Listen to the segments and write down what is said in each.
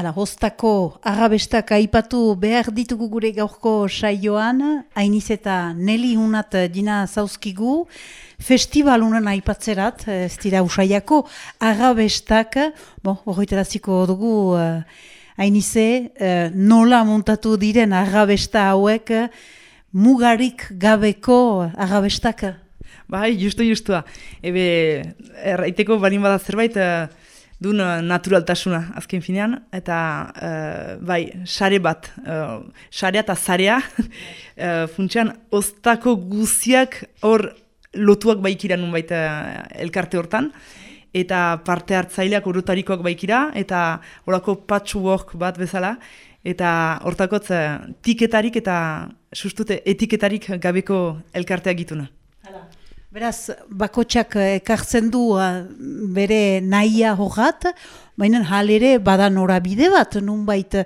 Hala, hostako arrabestak aipatu behar ditugu gure gaurko saioan, hainiz eta neli hunat dina zauzkigu, festival unan aipatzerat, ez dira usaiako, arrabestak, bon, horretaraziko dugu, hainize, uh, nola montatu diren arrabesta hauek, mugarik gabeko arrabestak? Bai, justu, justua. Ebe, erraiteko balin bada zerbait, dun naturaltasuna azken finean, eta uh, bai, sare bat, uh, sarea eta zarea, uh, funtsean, oztako guziak hor lotuak baikira nun baita elkarte hortan, eta parte hartzaileak urutarikoak baikira, eta horako patchwork bat bezala, eta hortakotz tiketarik eta sustute etiketarik gabeko elkarteak gituna. Beraz, bakotsak ekartzen du uh, bere nahia horat, baina halere bada norabide bat, nunbait,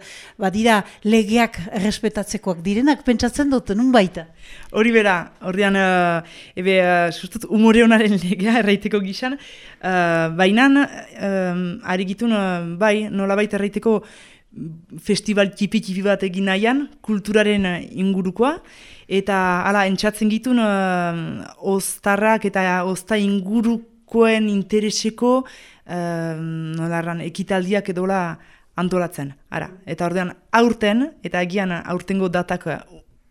badira legeak errespetatzekoak direnak, pentsatzen dut, nunbait? Hori bera, ordean, uh, ebe, uh, sustut, umore honaren legea erraiteko gizan, uh, baina, uh, ari gitun, uh, bai, nola baita erraiteko festival tipi-tipi bat egin nahian, kulturaren ingurukoa, eta hala entzatzen gitun uh, oztarrak eta ozta ingurukoen intereseko uh, nolarran, ekitaldiak edola antolatzen. Ara, eta ordean aurten, eta egian aurtengo datak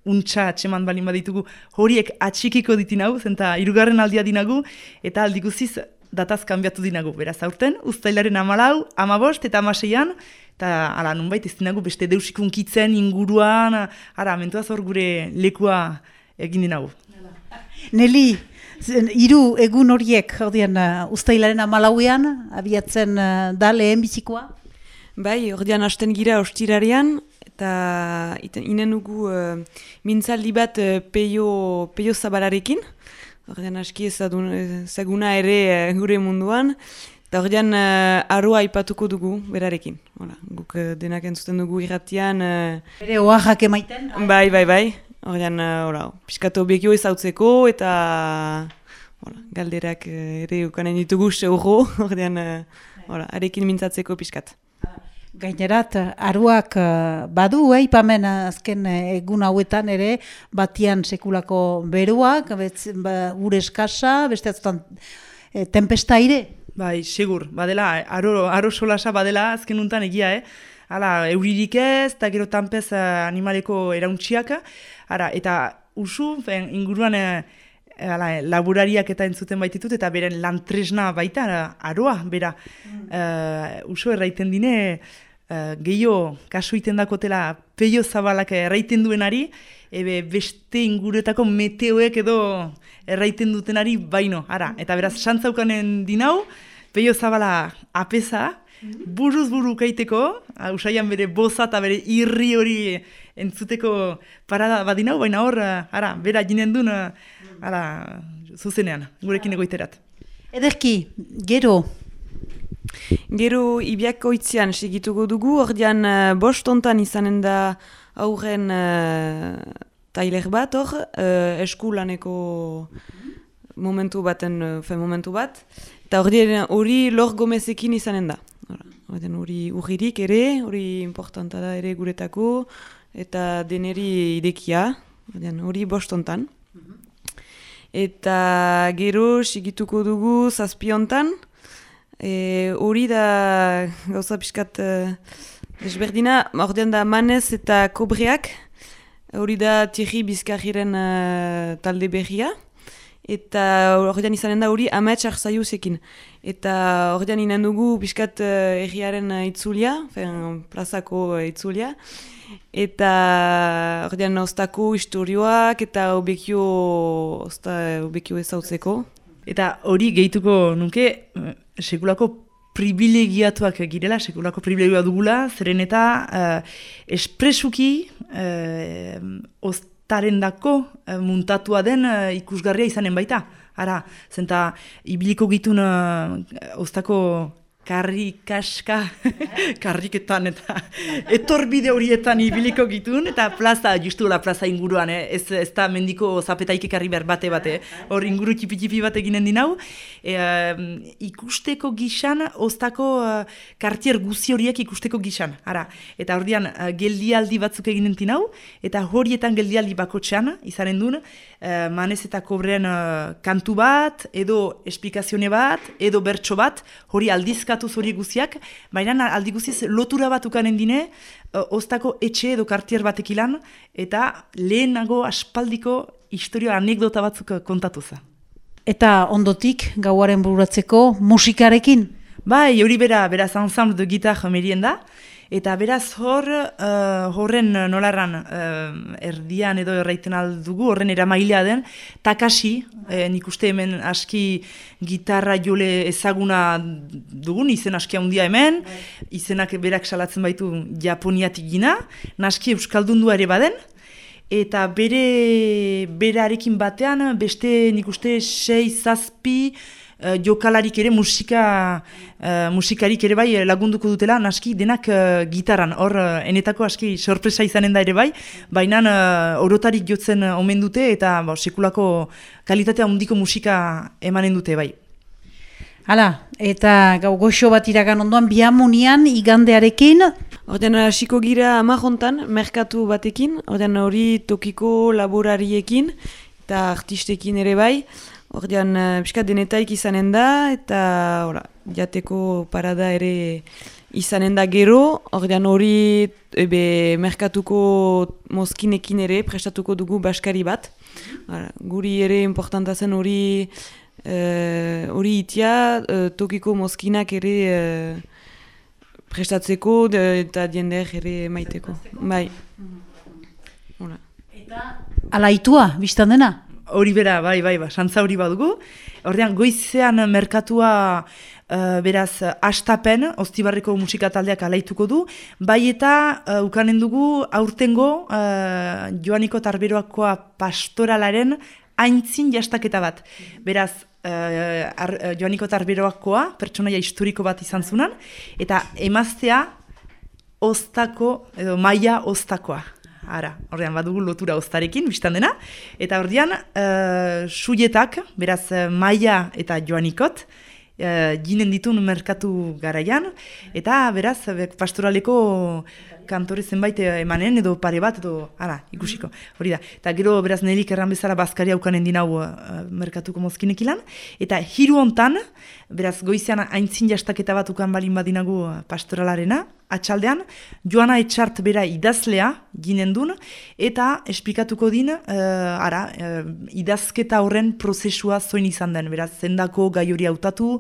untxa atseman balin baditugu, horiek atxikiko ditin hau, zenta irugarren aldia dinagu, eta aldikuziz dataz kanbiatu dinagu. Beraz, aurten, ustailaren amalau, amabost eta amaseian, eta ala, nunbait ez dinagu beste deusikunkitzen inguruan, ara, mentuaz hor gure lekua egin dinagu. Neli, hiru egun horiek, ordean, uh, ustailaren amalauean, abiatzen uh, da lehen bizikoa? Bai, ordean hasten gira ostirarian, eta inen nugu uh, mintzaldi bat uh, peio, peio zabararekin, ordean aski ezaguna ere uh, gure munduan, Eta hori uh, arroa ipatuko dugu berarekin. Hola, guk uh, denak entzuten dugu irratian. Uh, Bere oaxak emaiten? Bai, bai, bai. Hori uh, piskatu obekio ezautzeko eta hola, galderak uh, ere ukanen ditugu seuro. Hori uh, arekin mintzatzeko piskat. Gainerat, aruak badu, eh, ipamen azken egun hauetan ere, batian sekulako beruak, betz, ba, ure eskasa, beste atzutan, eh, tempesta ire? Bai, segur, badela, aro, aro solasa badela azken untan egia, eh? Hala, euririk ez, eta gero tanpez uh, animaleko erauntxiak, ara, eta usu, fen, inguruan uh, laburariak eta entzuten baititut, eta beren lantresna baita, aroa, bera, mm. uh, usu erraiten dine, uh, gehiago kasu iten dakotela peio zabalak erraiten duenari, ebe beste inguruetako meteoek edo erraiten dutenari baino, ara, eta beraz, santzaukanen dinau, peio zabala apesa, buruz buru kaiteko, usaian bere boza eta bere irri hori entzuteko parada badinau, baina hor, ara, bera jinen duen, ara, zuzenean, gurekin egoiterat. Ederki, gero? Gero, ibiako itzian segituko dugu, ordean uh, bost ontan izanen da aurren uh, tailer bat hor, uh, eskulaneko momentu baten, uh, momentu bat, eta hori lor gomezekin izanen da. Hori urririk ere, hori importanta da ere guretako, eta deneri idekia, hori bostontan. Eta gero sigituko dugu zazpiontan, e, hori da gauza pixkat uh, desberdina, ordean da manez eta kobreak, hori da Thierry Bizkarriren uh, talde berria, eta horretan izanen da hori amets arzaiuzekin. Eta horretan inen dugu biskat uh, erriaren itzulia, fen, plazako itzulia, eta horretan oztako historioak eta obekio, ozta, obekio ezautzeko. Eta hori gehituko nuke, sekulako privilegiatuak girela, sekulako privilegioa dugula, zeren eta uh, espresuki uh, oztaren dako uh, muntatua den uh, ikusgarria izanen baita. Ara, zenta ibiliko gitun uh, oztako karri kaska karriketan eta etorbide horietan ibiliko gitun eta plaza, justu la plaza inguruan, eh? ez, ez da mendiko zapetaik ekarri behar bate bate, hor inguru tipi-tipi bat eginen dinau. E, ikusteko gixan, oztako uh, kartier guzi horiek ikusteko gixan. Ara. Eta hor dian, uh, geldialdi batzuk eginen dinau, eta horietan geldialdi bakotxean, izanen duen, uh, manez eta kobren uh, kantu bat, edo esplikazione bat, edo bertso bat, hori aldizka eskatu zori guziak, baina aldi guziz lotura bat ukanen dine, oztako etxe edo kartier batek ilan, eta lehenago aspaldiko historia anekdota batzuk kontatu za. Eta ondotik, gauaren bururatzeko musikarekin? Bai, hori bera, beraz ensemble de gitar merien da, Eta beraz hor, uh, horren nolarran uh, erdian edo erraiten aldugu, horren eramailea den, Takashi, eh, nik uste hemen aski gitarra jole ezaguna dugun, izen aski handia hemen, izenak berak salatzen baitu japoniatik gina, naski euskaldun ere baden, eta bere berarekin batean, beste nik uste sei zazpi, uh, jokalarik ere musika uh, musikarik ere bai lagunduko dutela. Naski denak uh, gitaran. Hor uh, enetako aski sorpresa izanen da ere bai. Baina uh, orotarik jotzen omen dute eta bo, sekulako kalitatea handiko musika emanen dute bai. Hala, eta gau goxo bat iragan ondoan biamunian igandearekin. Orden hasiko gira amajontan, merkatu batekin, orden hori tokiko laborariekin eta artistekin ere bai. Ordean, uh, piskat denetaik izanen da, eta ora, jateko parada ere izanen da gero, ordean hori ebe merkatuko mozkinekin ere prestatuko dugu baskari bat. Ora, guri ere importanta zen hori uh, hori itia uh, tokiko mozkinak ere uh, prestatzeko de, eta diender ere maiteko. Bai. Eta alaitua, biztan dena? hori bera, bai, bai, ba, santza hori badugu. Horrean, goizean merkatua uh, beraz astapen, ostibarriko musika taldeak alaituko du, bai eta uh, ukanen dugu aurtengo uh, Joaniko Tarberoakoa pastoralaren aintzin jastaketa bat. Beraz, uh, ar, uh, Joaniko Tarberoakoa, pertsonaia historiko bat izan zunan, eta emaztea oztako, edo maia oztakoa. Ara, ordean badugu lotura oztarekin, biztan dena. Eta ordean, uh, suietak, beraz, maia eta joanikot, uh, ginen ditun merkatu garaian, eta beraz, pastoraleko kantore zenbait emanen edo pare bat edo ara, ikusiko, hori da. Eta gero beraz nelik erran bezala bazkari haukanen dinau uh, merkatuko mozkinek ilan. Eta hiru hontan, beraz goizean aintzin jastaketa bat ukan balin badinagu pastoralarena, atxaldean, joana etxart bera idazlea ginen duen, eta esplikatuko din, uh, ara, uh, idazketa horren prozesua zoin izan den, beraz, zendako gai hori hautatu,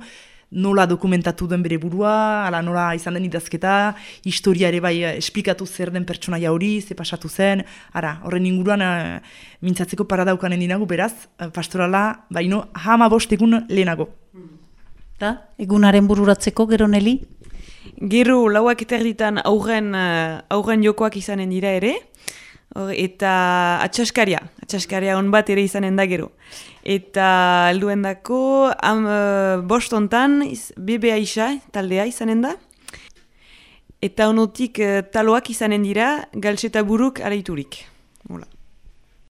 nola dokumentatu den bere burua, ala nola izan den idazketa, historia ere bai eh, esplikatu zer den pertsonaia hori, ze pasatu zen, ara, horren inguruan uh, mintzatzeko paradaukanen dinagu, beraz, uh, pastorala, baino, hama bost egun lehenago. Ta, egunaren bururatzeko, gero neli? Gero, lauak eta erditan aurren, uh, jokoak izanen dira ere, eta atxaskaria, atxaskaria on bat ere izanen da gero. Eta helduen dako, am, uh, bost ontan, bebe aisa, taldea izanen da. Eta onotik uh, taloak izanen dira, galtseta buruk araiturik. Hola.